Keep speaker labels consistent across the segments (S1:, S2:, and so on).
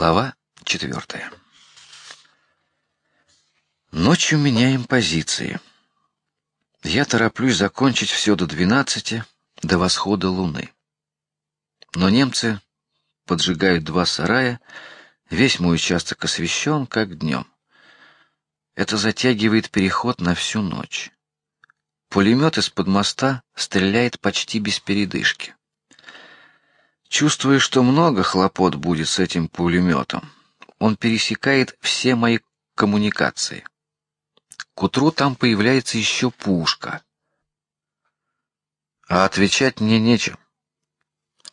S1: Глава четвертая. Ночью меняем позиции. Я тороплюсь закончить все до двенадцати, до восхода луны. Но немцы поджигают два сарая, весь мой участок освещен, как днем. Это затягивает переход на всю ночь. Пулемет из-под моста стреляет почти без передышки. Чувствую, что много хлопот будет с этим пулеметом. Он пересекает все мои коммуникации. К утру там появляется еще пушка, а отвечать мне нечем.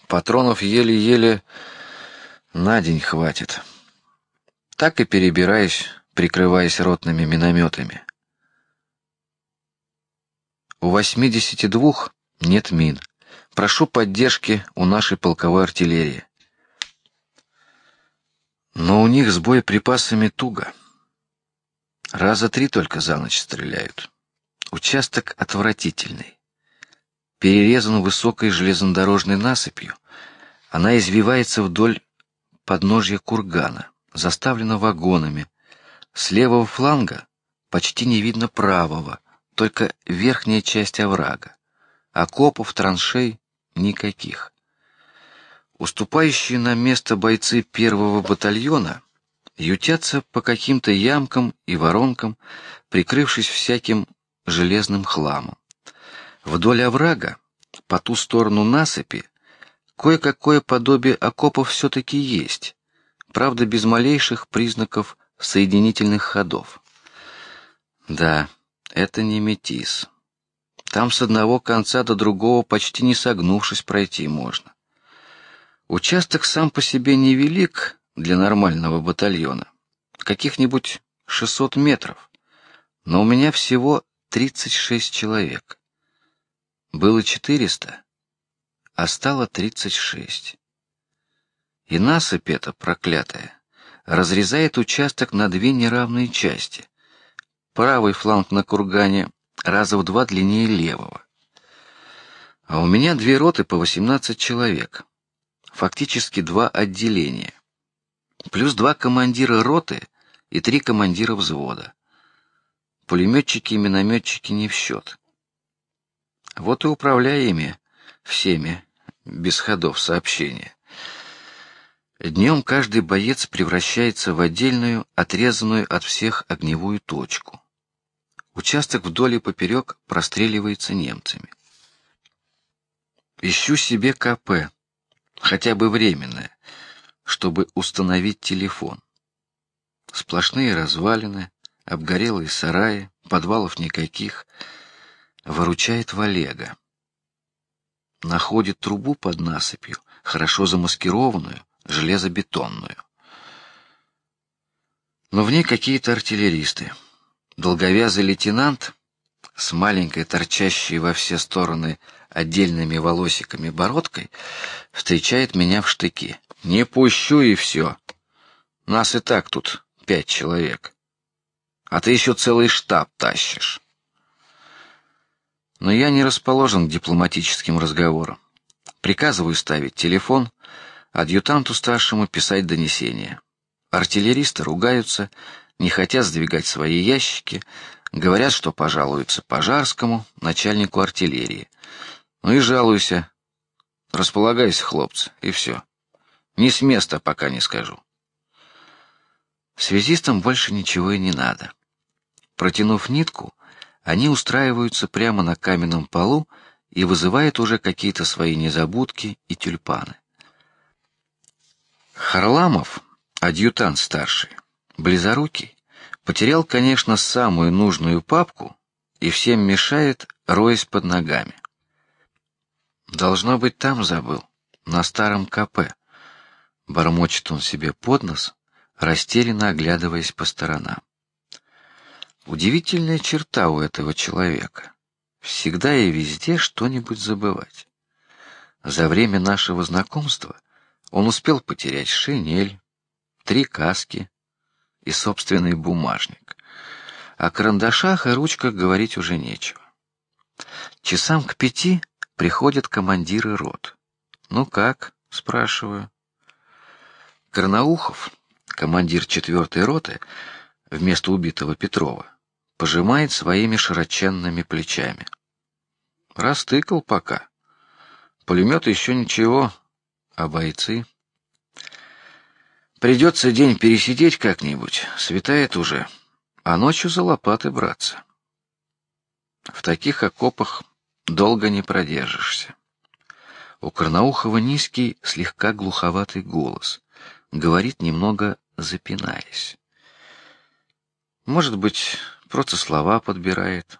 S1: Патронов еле-еле на день хватит. Так и перебираюсь, прикрываясь ротными минометами. У восьмидесяти двух нет мин. Прошу поддержки у нашей полковой артиллерии. Но у них с боеприпасами туго. Раза три только за ночь стреляют. Участок отвратительный. Перерезан высокой железнодорожной насыпью. Она извивается вдоль подножья кургана, заставлена вагонами. С левого фланга почти не видно правого, только верхняя часть оврага. Окопов, траншей никаких. Уступающие на место бойцы первого батальона ютятся по каким-то ямкам и воронкам, прикрывшись всяким железным хламом. Вдоль оврага, по ту сторону насыпи, кое-какое подобие окопов все-таки есть, правда без малейших признаков соединительных ходов. Да, это не метис. Там с одного конца до другого почти не согнувшись пройти можно. Участок сам по себе невелик для нормального батальона, каких-нибудь 600 метров, но у меня всего 36 человек. Было 400, а стало 36. И насыпь эта проклятая разрезает участок на две неравные части. Правый фланг на кургане раза в два длиннее левого. А у меня две роты по 18 человек, фактически два отделения, плюс два командира роты и три командира взвода. Пулеметчики и минометчики не в счет. Вот и управляя ими всеми без ходов сообщения. Днем каждый боец превращается в отдельную, отрезанную от всех огневую точку. Участок вдоль и поперек простреливается немцами. Ищу себе КП, хотя бы временное, чтобы установить телефон. Сплошные развалины, обгорелые сараи, подвалов никаких. Выручает Валега. Находит трубу под насыпью, хорошо замаскированную, железобетонную. Но в ней какие-то артиллеристы. Долговязый лейтенант с маленькой торчащей во все стороны отдельными волосиками бородкой встречает меня в штыки. Не пущу и все. Нас и так тут пять человек, а ты еще целый штаб тащишь. Но я не расположен к дипломатическим разговорам. Приказываю ставить телефон, адъютанту старшему писать донесения. Артиллеристы ругаются, не хотят сдвигать свои ящики, говорят, что пожалуются Пожарскому, начальнику артиллерии. Ну и жалуйся, располагайся, хлопцы, и все. Ни с места пока не скажу. Связистам больше ничего и не надо. Протянув нитку, они устраиваются прямо на каменном полу и вызывают уже какие-то свои незабудки и тюльпаны. Харламов, адъютант старший, Близорукий потерял, конечно, самую нужную папку и всем мешает, роясь под ногами. Должно быть, там забыл, на старом КП. Бормочет он себе под нос, растерянно оглядываясь по сторонам. Удивительная черта у этого человека: всегда и везде что-нибудь забывать. За время нашего знакомства он успел потерять шинель, три каски, и собственный бумажник. О карандашах и ручках говорить уже нечего. Часам к пяти приходят командиры рот. Ну как? спрашиваю. Карнаухов, командир четвертой роты, вместо убитого Петрова, пожимает своими широченными плечами. Растыкал пока. Пулемет еще ничего, а бойцы. Придется день пересидеть как-нибудь, светает уже, а ночью за лопаты браться. В таких окопах долго не продержишься. У Карнаухова низкий, слегка глуховатый голос, говорит немного запинаясь. Может быть, просто слова подбирает.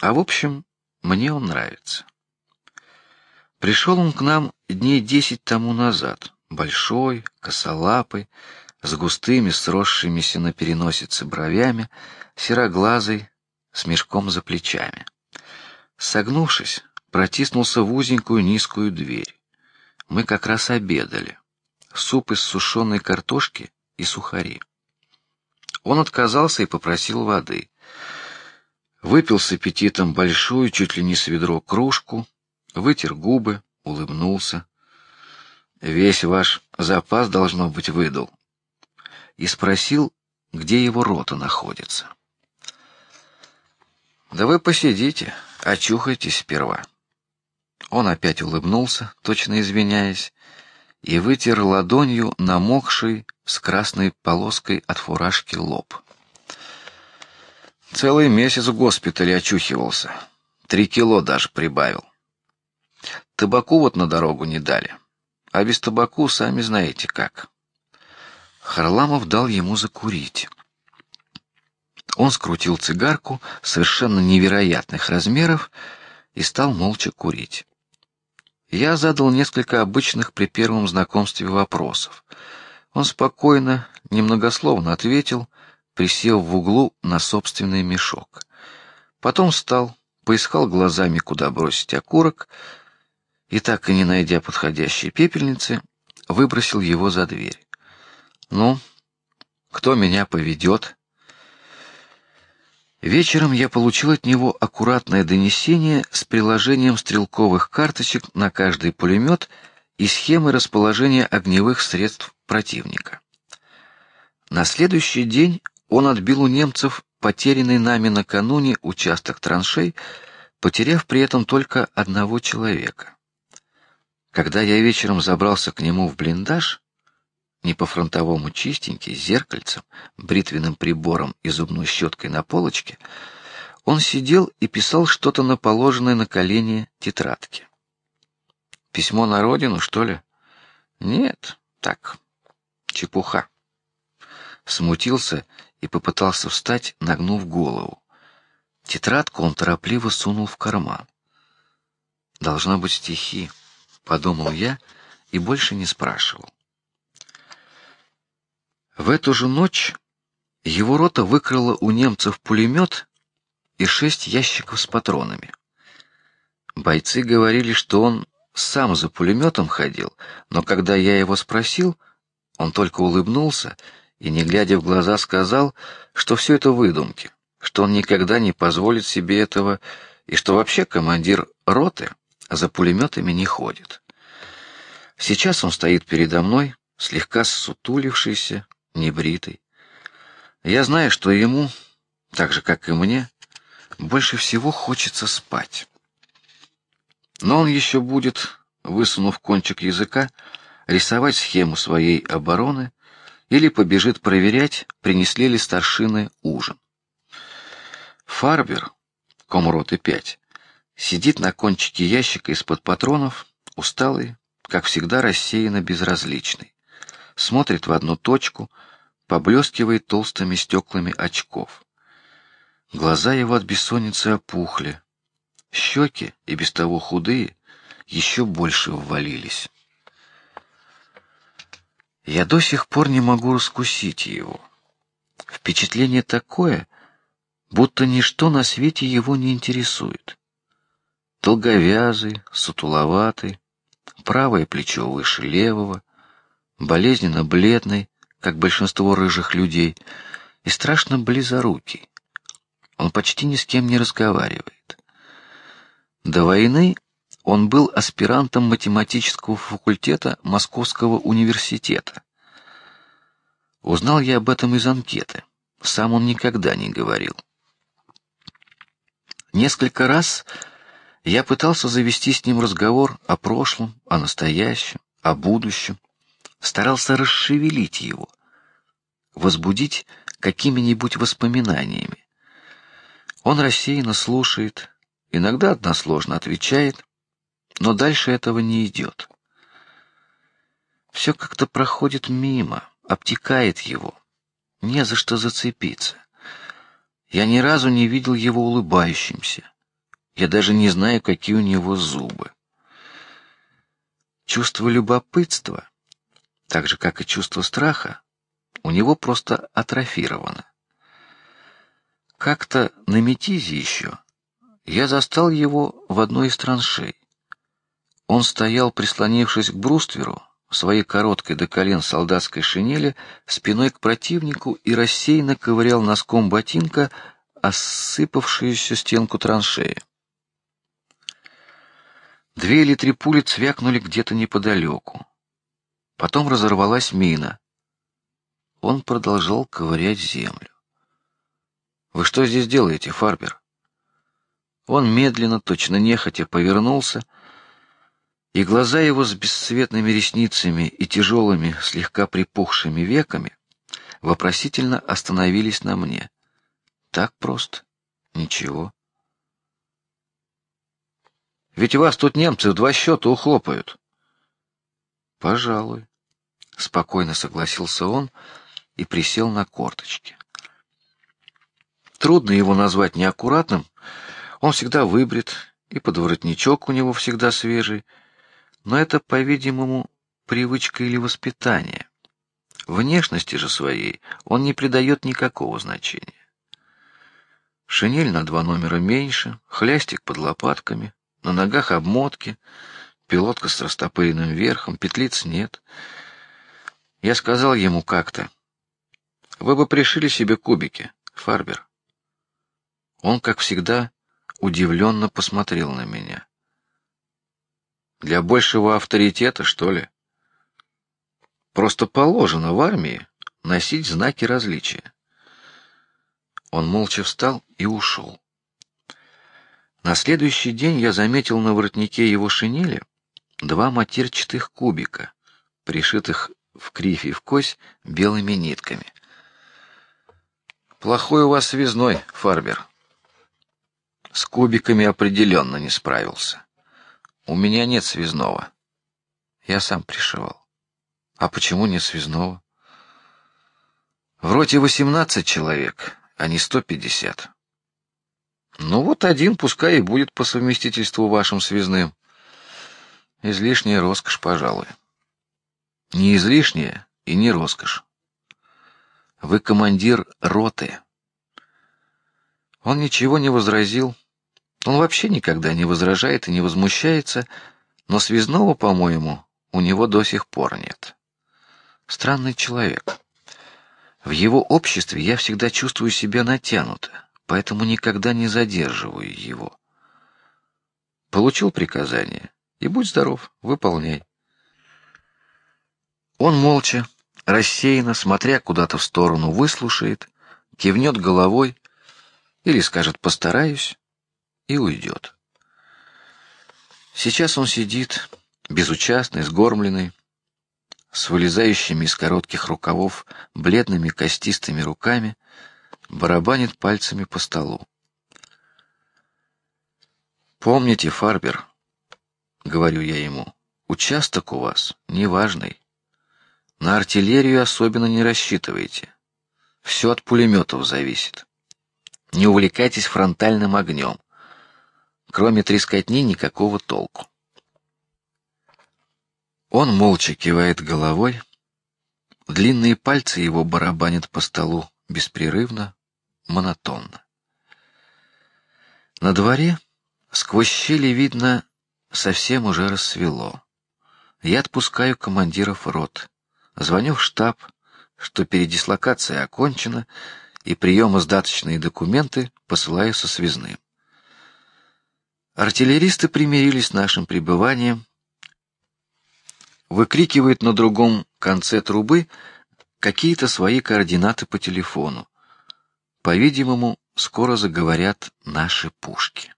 S1: А в общем, мне он нравится. Пришел он к нам дней десять тому назад, большой, косолапый, с густыми, сросшимися на переносице бровями, сероглазый, с мешком за плечами. Согнувшись, протиснулся в узенькую низкую дверь. Мы как раз обедали. Суп из сушеной картошки и сухари. Он отказался и попросил воды. Выпил с аппетитом большую, чуть ли не с ведро кружку, вытер губы, улыбнулся. Весь ваш запас должно быть выдал. И спросил, где его рота находится. Да вы посидите, очухайтесь сперва. Он опять улыбнулся, точно извиняясь, и вытер ладонью намокший с красной полоской от фуражки лоб. Целый месяц в госпитале очухивался, три кило даже прибавил. Табаку вот на дорогу не дали, а без табаку сами знаете как. Харламов дал ему закурить. Он скрутил цигарку совершенно невероятных размеров и стал молча курить. Я задал несколько обычных при первом знакомстве вопросов. Он спокойно, немногословно ответил, присев в углу на собственный мешок. Потом встал, поискал глазами, куда бросить окурок, и так и не найдя подходящей пепельницы, выбросил его за дверь. Ну, кто меня поведет? Вечером я получил от него аккуратное донесение с приложением стрелковых карточек на каждый пулемет и схемы расположения огневых средств противника. На следующий день он отбил у немцев потерянный нами накануне участок траншей, потеряв при этом только одного человека. Когда я вечером забрался к нему в блиндаж, не по фронтовому чистенький, зеркальцем, бритвенным прибором и зубной щеткой на полочке, он сидел и писал что-то на положенной на колени тетрадке. Письмо на родину, что ли? Нет, так, чепуха. Смутился и попытался встать, нагнув голову. Тетрадку он торопливо сунул в карман. Должно быть стихи, подумал я и больше не спрашивал. В эту же ночь его рота выкрала у немцев пулемет и шесть ящиков с патронами. Бойцы говорили, что он сам за пулеметом ходил, но когда я его спросил, он только улыбнулся и, не глядя в глаза, сказал, что все это выдумки, что он никогда не позволит себе этого и что вообще командир роты за пулеметами не ходит. Сейчас он стоит передо мной, слегка ссутулившийся, небритый. Я знаю, что ему, так же как и мне, больше всего хочется спать. Но он еще будет, высунув кончик языка, рисовать схему своей обороны или побежит проверять, принесли ли старшины ужин. Фарбер, комроты пять, сидит на кончике ящика из-под патронов, усталый, как всегда рассеянно безразличный смотрит в одну точку, поблескивает толстыми стеклами очков. Глаза его от бессонницы опухли, щеки и без того худые еще больше ввалились. Я до сих пор не могу раскусить его. Впечатление такое, будто ничто на свете его не интересует. Долговязый, сутуловатый, правое плечо выше левого, болезненно бледный, как большинство рыжих людей, и страшно близорукий. Он почти ни с кем не разговаривает. До войны он был аспирантом математического факультета Московского университета, Узнал я об этом из анкеты. Сам он никогда не говорил. Несколько раз я пытался завести с ним разговор о прошлом, о настоящем, о будущем, старался расшевелить его, возбудить какими-нибудь воспоминаниями. Он рассеянно слушает, иногда односложно отвечает, но дальше этого не идет. Все как-то проходит мимо, обтекает его, не за что зацепиться. Я ни разу не видел его улыбающимся. Я даже не знаю, какие у него зубы. Чувство любопытства, так же как и чувство страха, у него просто атрофировано. Как-то на Метизе еще я застал его в одной из траншей. Он стоял, прислонившись к брустверу, в своей короткой до колен солдатской шинели, спиной к противнику и рассеянно ковырял носком ботинка осыпавшуюся стенку траншеи. Две или три пули цвякнули где-то неподалеку. Потом разорвалась мина. Он продолжал ковырять землю. Вы что здесь делаете, Фарбер? Он медленно, точно нехотя, повернулся и глаза его с бесцветными ресницами и тяжелыми, слегка припухшими веками вопросительно остановились на мне. Так просто, ничего. Ведь вас тут немцы в два счета ухлопают. Пожалуй, спокойно согласился он и присел на корточки. Трудно его назвать неаккуратным. Он всегда выбрит, и подворотничок у него всегда свежий, но это, по-видимому, привычка или воспитание. Внешности же своей он не придает никакого значения. Шинель на два номера меньше, хлястик под лопатками, на ногах обмотки, пилотка с растопыренным верхом, петлиц нет. Я сказал ему как-то: "Вы бы пришили себе кубики, Фарбер". Он, как всегда, удивленно посмотрел на меня. Для большего авторитета, что ли? Просто положено в армии носить знаки различия. Он молча встал и ушел. На следующий день я заметил на воротнике его шинели два матерчатых кубика, пришитых в кривь и в кось белыми нитками. Плохой у вас связной, Фарбер. С кубиками определенно не справился. У меня нет связного. Я сам пришивал. А почему не связного? В роте восемнадцать человек, а не сто пятьдесят. Ну вот один, пускай и будет по совместительству вашим связным. Излишняя роскошь, пожалуй. Не излишняя и не роскошь. Вы командир роты. Он ничего не возразил, он вообще никогда не возражает и не возмущается, но связного, по-моему, у него до сих пор нет. Странный человек. В его обществе я всегда чувствую себя натянуто, поэтому никогда не задерживаю его. Получил приказание и будь здоров, выполняй. Он молча, рассеянно, смотря куда-то в сторону, выслушает, кивнет головой или скажет постараюсь, и уйдет. Сейчас он сидит безучастный, сгормленный, с вылезающими из коротких рукавов бледными костистыми руками, барабанит пальцами по столу. Помните, Фарбер, говорю я ему, участок у вас неважный. На артиллерию особенно не рассчитывайте. Все от пулеметов зависит. Не увлекайтесь фронтальным огнем. Кроме трескотни никакого толку. Он молча кивает головой, длинные пальцы его барабанят по столу беспрерывно, монотонно. На дворе сквозь щели видно, совсем уже рассвело. Я отпускаю командиров рот, звоню в штаб, что передислокация окончена, и приемо-сдаточные документы посылаю со связным. Артиллеристы примирились с нашим пребыванием, выкрикивают на другом конце трубы какие-то свои координаты по телефону. По-видимому, скоро заговорят наши пушки.